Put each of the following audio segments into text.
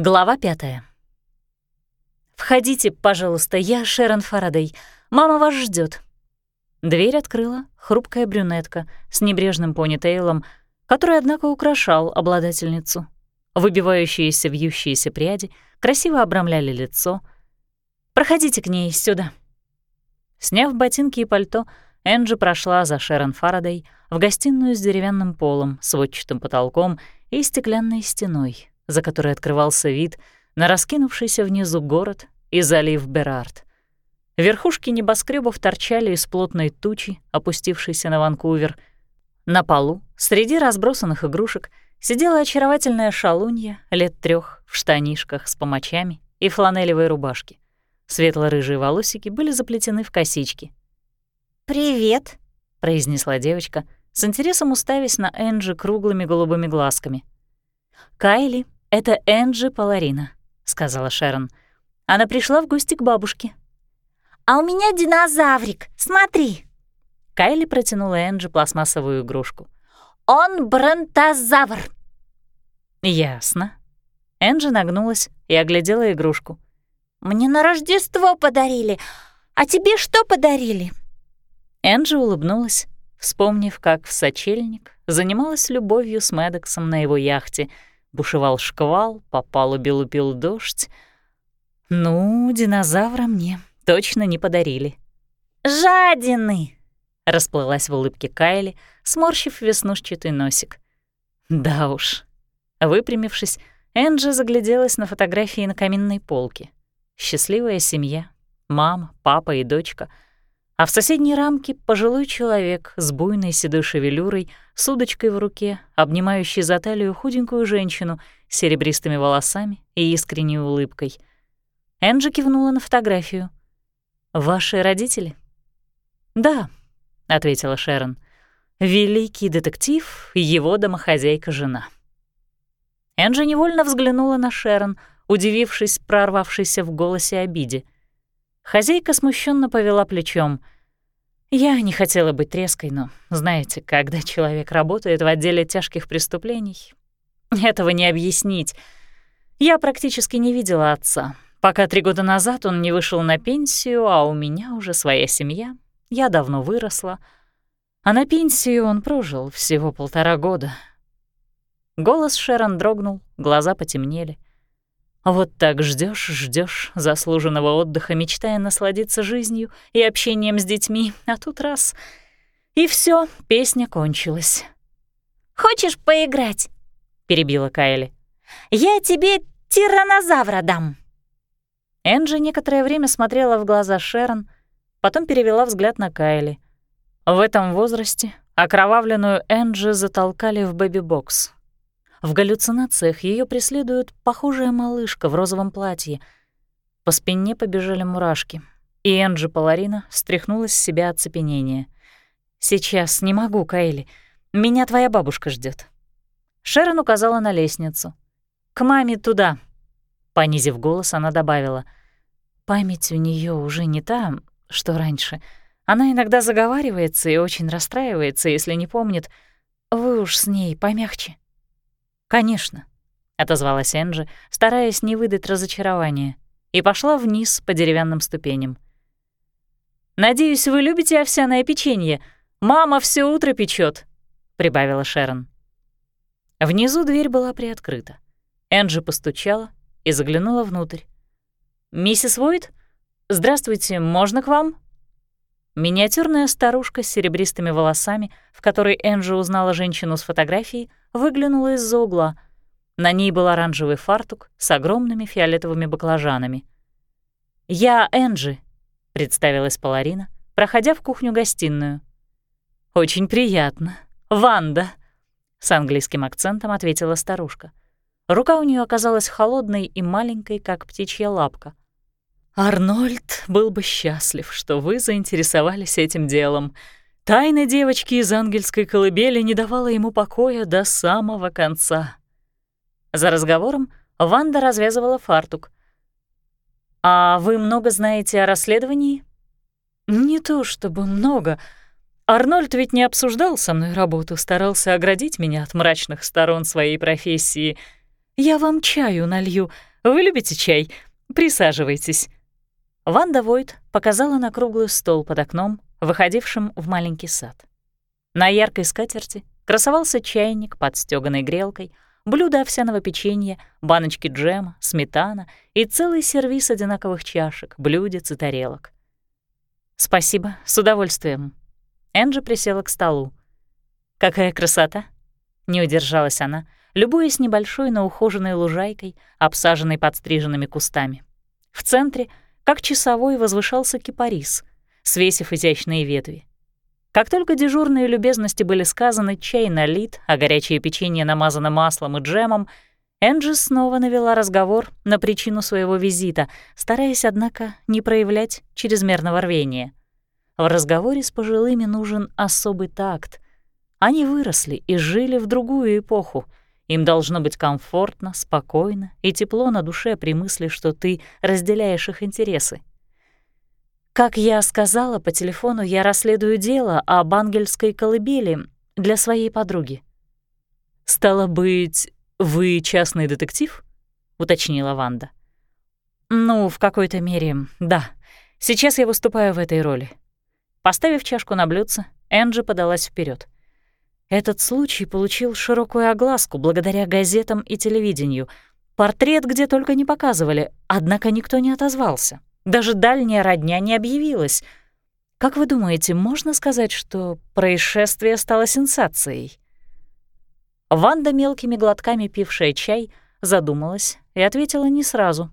Глава пятая. «Входите, пожалуйста, я Шерон Фарадей. Мама вас ждет. Дверь открыла хрупкая брюнетка с небрежным понитейлом, который, однако, украшал обладательницу. Выбивающиеся вьющиеся пряди красиво обрамляли лицо. «Проходите к ней сюда». Сняв ботинки и пальто, Энджи прошла за Шерон Фарадей в гостиную с деревянным полом, сводчатым потолком и стеклянной стеной, за которой открывался вид на раскинувшийся внизу город и залив Берард. Верхушки небоскребов торчали из плотной тучи, опустившейся на Ванкувер. На полу, среди разбросанных игрушек, сидела очаровательная шалунья лет трех в штанишках с помочами и фланелевой рубашке. Светло-рыжие волосики были заплетены в косички. «Привет», — произнесла девочка, с интересом уставясь на Энджи круглыми голубыми глазками. «Кайли — это Энджи Паларина», — сказала Шерон. «Она пришла в гости к бабушке». «А у меня динозаврик, смотри!» Кайли протянула Энджи пластмассовую игрушку. «Он бронтозавр!» «Ясно». Энджи нагнулась и оглядела игрушку. «Мне на Рождество подарили. А тебе что подарили?» Энджи улыбнулась, вспомнив, как в сочельник занималась любовью с Медексом на его яхте — Бушевал шквал, по палубе лупил дождь. Ну, динозавра мне точно не подарили. «Жадины!» — расплылась в улыбке Кайли, сморщив веснушчатый носик. «Да уж». Выпрямившись, Энджи загляделась на фотографии на каминной полке. Счастливая семья, мама, папа и дочка — а в соседней рамке пожилой человек с буйной седой шевелюрой, с удочкой в руке, обнимающий за талию худенькую женщину с серебристыми волосами и искренней улыбкой. Энджи кивнула на фотографию. «Ваши родители?» «Да», — ответила Шерон. «Великий детектив, его домохозяйка-жена». Энджи невольно взглянула на Шерон, удивившись прорвавшейся в голосе обиде — Хозяйка смущенно повела плечом. Я не хотела быть треской, но, знаете, когда человек работает в отделе тяжких преступлений, этого не объяснить. Я практически не видела отца, пока три года назад он не вышел на пенсию, а у меня уже своя семья. Я давно выросла, а на пенсию он прожил всего полтора года. Голос Шерон дрогнул, глаза потемнели. Вот так ждешь, ждешь заслуженного отдыха, мечтая насладиться жизнью и общением с детьми, а тут раз — и все, песня кончилась. «Хочешь поиграть?» — перебила Кайли. «Я тебе тиранозавра дам». Энджи некоторое время смотрела в глаза Шерон, потом перевела взгляд на Кайли. В этом возрасте окровавленную Энджи затолкали в бэби-бокс. В галлюцинациях ее преследует похожая малышка в розовом платье. По спине побежали мурашки, и Энджи Паларина стряхнула с себя оцепенение. «Сейчас не могу, Кайли. Меня твоя бабушка ждет. Шерон указала на лестницу. «К маме туда!» Понизив голос, она добавила. «Память у нее уже не та, что раньше. Она иногда заговаривается и очень расстраивается, если не помнит. Вы уж с ней помягче». «Конечно», — отозвалась Энджи, стараясь не выдать разочарования, и пошла вниз по деревянным ступеням. «Надеюсь, вы любите овсяное печенье. Мама все утро печет, прибавила Шерон. Внизу дверь была приоткрыта. Энджи постучала и заглянула внутрь. «Миссис Войт? Здравствуйте, можно к вам?» Миниатюрная старушка с серебристыми волосами, в которой Энджи узнала женщину с фотографией, выглянула из-за угла. На ней был оранжевый фартук с огромными фиолетовыми баклажанами. «Я Энджи», — представилась Паларина, проходя в кухню-гостиную. «Очень приятно. Ванда», — с английским акцентом ответила старушка. Рука у нее оказалась холодной и маленькой, как птичья лапка. Арнольд был бы счастлив, что вы заинтересовались этим делом. Тайна девочки из ангельской колыбели не давала ему покоя до самого конца. За разговором Ванда развязывала фартук. «А вы много знаете о расследовании?» «Не то чтобы много. Арнольд ведь не обсуждал со мной работу, старался оградить меня от мрачных сторон своей профессии. Я вам чаю налью. Вы любите чай? Присаживайтесь». Ванда Войт показала на круглый стол под окном, выходившим в маленький сад. На яркой скатерти красовался чайник под стёганой грелкой, блюдо овсяного печенья, баночки джема, сметана и целый сервиз одинаковых чашек, блюдец и тарелок. «Спасибо, с удовольствием». Энджи присела к столу. «Какая красота!» — не удержалась она, любуясь небольшой, но ухоженной лужайкой, обсаженной подстриженными кустами. В центре, как часовой, возвышался кипарис, свесив изящные ветви. Как только дежурные любезности были сказаны, чай налит, а горячее печенье намазано маслом и джемом, Энджи снова навела разговор на причину своего визита, стараясь, однако, не проявлять чрезмерного рвения. В разговоре с пожилыми нужен особый такт. Они выросли и жили в другую эпоху. Им должно быть комфортно, спокойно и тепло на душе при мысли, что ты разделяешь их интересы. Как я сказала по телефону, я расследую дело об ангельской колыбели для своей подруги. «Стало быть, вы частный детектив?» — уточнила Ванда. «Ну, в какой-то мере, да. Сейчас я выступаю в этой роли». Поставив чашку на блюдце, Энджи подалась вперед. Этот случай получил широкую огласку благодаря газетам и телевидению. Портрет где только не показывали, однако никто не отозвался. Даже дальняя родня не объявилась. Как вы думаете, можно сказать, что происшествие стало сенсацией? Ванда, мелкими глотками пившая чай, задумалась и ответила не сразу.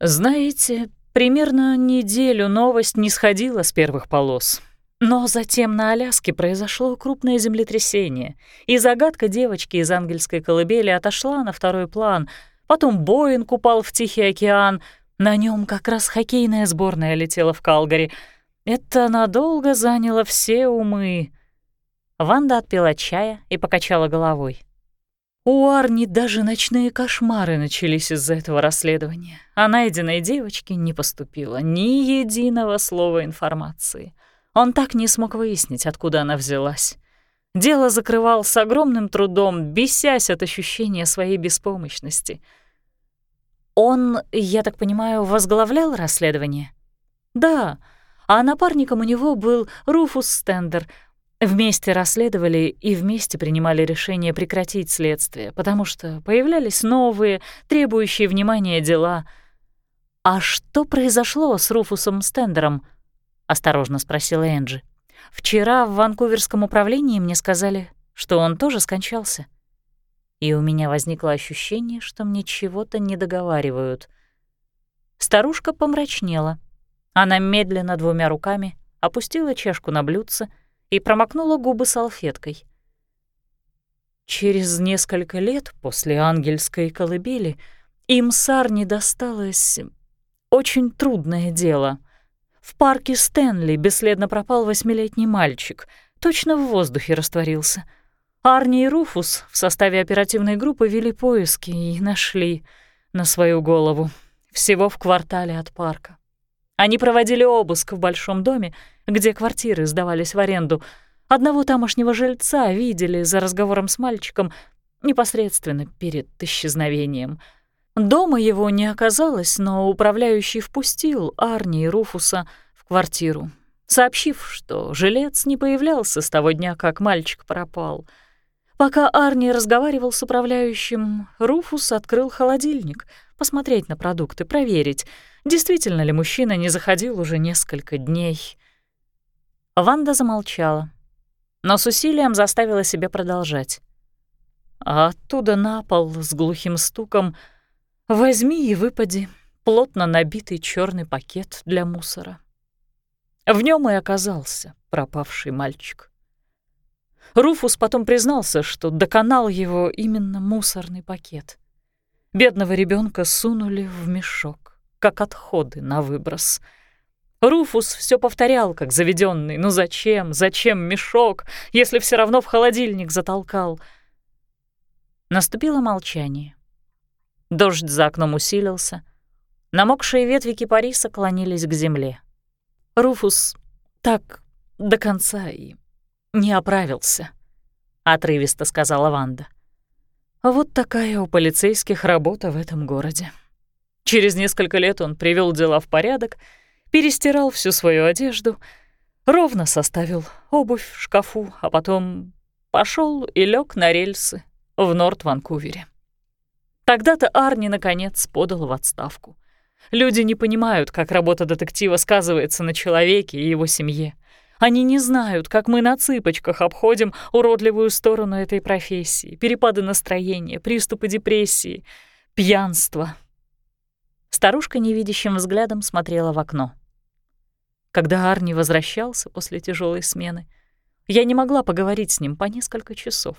«Знаете, примерно неделю новость не сходила с первых полос. Но затем на Аляске произошло крупное землетрясение, и загадка девочки из ангельской колыбели отошла на второй план. Потом Боинг упал в Тихий океан — на нем как раз хоккейная сборная летела в Калгари. Это надолго заняло все умы. Ванда отпила чая и покачала головой. У Арни даже ночные кошмары начались из-за этого расследования, а найденной девочке не поступило ни единого слова информации. Он так не смог выяснить, откуда она взялась. Дело закрывал с огромным трудом, бесясь от ощущения своей беспомощности — он, я так понимаю, возглавлял расследование? Да, а напарником у него был Руфус Стендер. Вместе расследовали и вместе принимали решение прекратить следствие, потому что появлялись новые, требующие внимания дела. «А что произошло с Руфусом Стендером?» — осторожно спросила Энджи. «Вчера в Ванкуверском управлении мне сказали, что он тоже скончался» и у меня возникло ощущение, что мне чего-то не договаривают. Старушка помрачнела. Она медленно двумя руками опустила чашку на блюдце и промокнула губы салфеткой. Через несколько лет после ангельской колыбели им с Арни досталось очень трудное дело. В парке Стэнли бесследно пропал восьмилетний мальчик, точно в воздухе растворился — Арни и Руфус в составе оперативной группы вели поиски и нашли на свою голову всего в квартале от парка. Они проводили обыск в большом доме, где квартиры сдавались в аренду. Одного тамошнего жильца видели за разговором с мальчиком непосредственно перед исчезновением. Дома его не оказалось, но управляющий впустил Арни и Руфуса в квартиру, сообщив, что жилец не появлялся с того дня, как мальчик пропал — Пока Арни разговаривал с управляющим, Руфус открыл холодильник, посмотреть на продукты, проверить, действительно ли мужчина не заходил уже несколько дней. Ванда замолчала, но с усилием заставила себя продолжать. А оттуда на пол с глухим стуком «Возьми и выпади» плотно набитый черный пакет для мусора. В нем и оказался пропавший мальчик. Руфус потом признался, что доконал его именно мусорный пакет. Бедного ребенка сунули в мешок, как отходы на выброс. Руфус все повторял, как заведенный. «Ну зачем? Зачем мешок, если все равно в холодильник затолкал?» Наступило молчание. Дождь за окном усилился. Намокшие ветви кипариса клонились к земле. Руфус так до конца и «Не оправился», — отрывисто сказала Ванда. Вот такая у полицейских работа в этом городе. Через несколько лет он привел дела в порядок, перестирал всю свою одежду, ровно составил обувь в шкафу, а потом пошел и лег на рельсы в Норт-Ванкувере. Тогда-то Арни, наконец, подал в отставку. Люди не понимают, как работа детектива сказывается на человеке и его семье. Они не знают, как мы на цыпочках обходим уродливую сторону этой профессии, перепады настроения, приступы депрессии, пьянство. Старушка невидящим взглядом смотрела в окно. Когда Арни возвращался после тяжелой смены, я не могла поговорить с ним по несколько часов.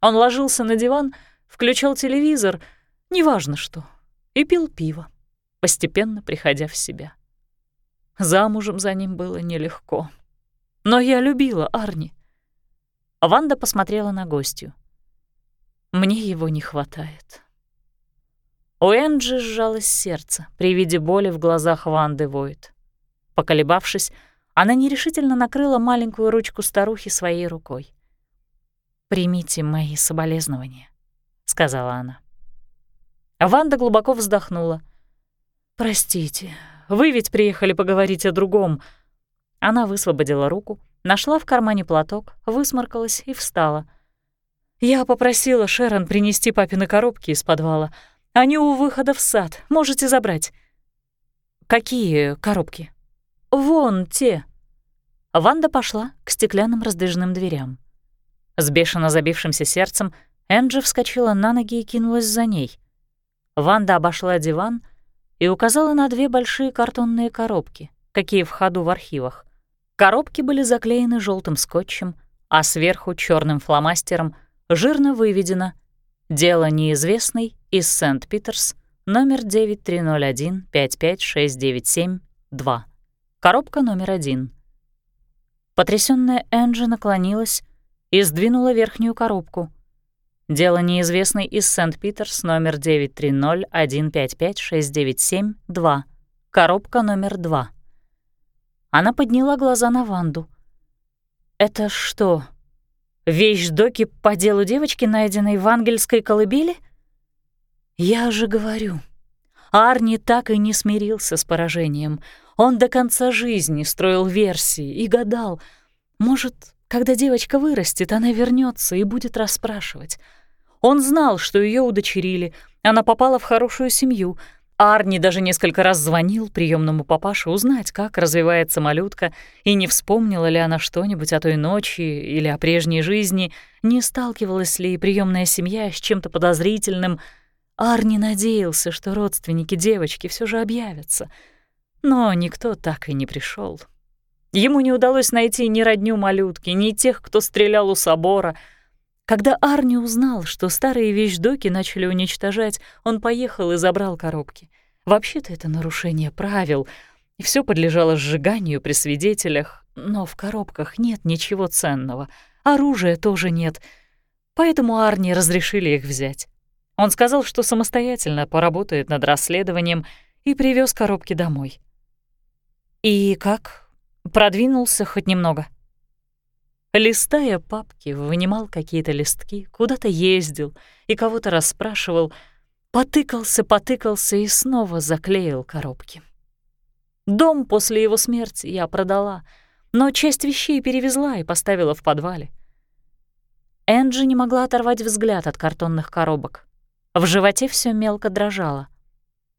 Он ложился на диван, включал телевизор, неважно что, и пил пиво, постепенно приходя в себя. Замужем за ним было нелегко. Но я любила Арни. Ванда посмотрела на гостью. Мне его не хватает. У Энджи сжалось сердце при виде боли в глазах Ванды Войт. Поколебавшись, она нерешительно накрыла маленькую ручку старухи своей рукой. «Примите мои соболезнования», — сказала она. Ванда глубоко вздохнула. «Простите, вы ведь приехали поговорить о другом», она высвободила руку, нашла в кармане платок, высморкалась и встала. «Я попросила Шерон принести папины коробки из подвала. Они у выхода в сад, можете забрать». «Какие коробки?» «Вон те». Ванда пошла к стеклянным раздвижным дверям. С бешено забившимся сердцем Энджи вскочила на ноги и кинулась за ней. Ванда обошла диван и указала на две большие картонные коробки, какие в ходу в архивах. Коробки были заклеены желтым скотчем, а сверху черным фломастером жирно выведено «Дело неизвестный из Сент-Питерс, номер 9301-55697-2». Коробка номер один. Потрясённая Энджи наклонилась и сдвинула верхнюю коробку. Дело неизвестный из Сент-Питерс, номер 930-155-697-2. Коробка номер два. Она подняла глаза на Ванду. «Это что, вещь-доки по делу девочки, найденной в ангельской колыбели?» «Я же говорю». Арни так и не смирился с поражением. Он до конца жизни строил версии и гадал. Может, когда девочка вырастет, она вернется и будет расспрашивать. Он знал, что ее удочерили, она попала в хорошую семью — Арни даже несколько раз звонил приемному папаше узнать, как развивается малютка, и не вспомнила ли она что-нибудь о той ночи или о прежней жизни, не сталкивалась ли приемная семья с чем-то подозрительным. Арни надеялся, что родственники девочки все же объявятся. Но никто так и не пришел. Ему не удалось найти ни родню малютки, ни тех, кто стрелял у собора — когда Арни узнал, что старые вещдоки начали уничтожать, он поехал и забрал коробки. Вообще-то это нарушение правил, все подлежало сжиганию при свидетелях, но в коробках нет ничего ценного, оружия тоже нет, поэтому Арни разрешили их взять. Он сказал, что самостоятельно поработает над расследованием и привез коробки домой. «И как? Продвинулся хоть немного?» Листая папки, вынимал какие-то листки, куда-то ездил и кого-то расспрашивал, потыкался, потыкался и снова заклеил коробки. Дом после его смерти я продала, но часть вещей перевезла и поставила в подвале. Энджи не могла оторвать взгляд от картонных коробок. В животе все мелко дрожало.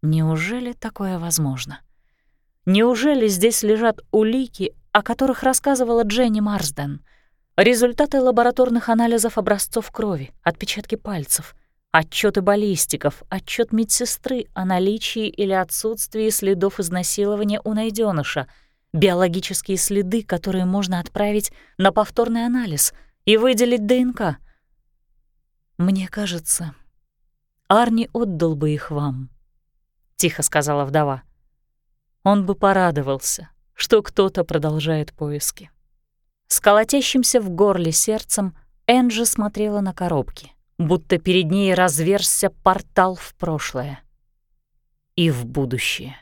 Неужели такое возможно? Неужели здесь лежат улики, о которых рассказывала Дженни Марсден — Результаты лабораторных анализов образцов крови, отпечатки пальцев, отчеты баллистиков, отчет медсестры о наличии или отсутствии следов изнасилования у найденыша, биологические следы, которые можно отправить на повторный анализ и выделить ДНК. Мне кажется, Арни отдал бы их вам, тихо сказала вдова. Он бы порадовался, что кто-то продолжает поиски. С колотящимся в горле сердцем Энджи смотрела на коробки, будто перед ней разверзся портал в прошлое и в будущее.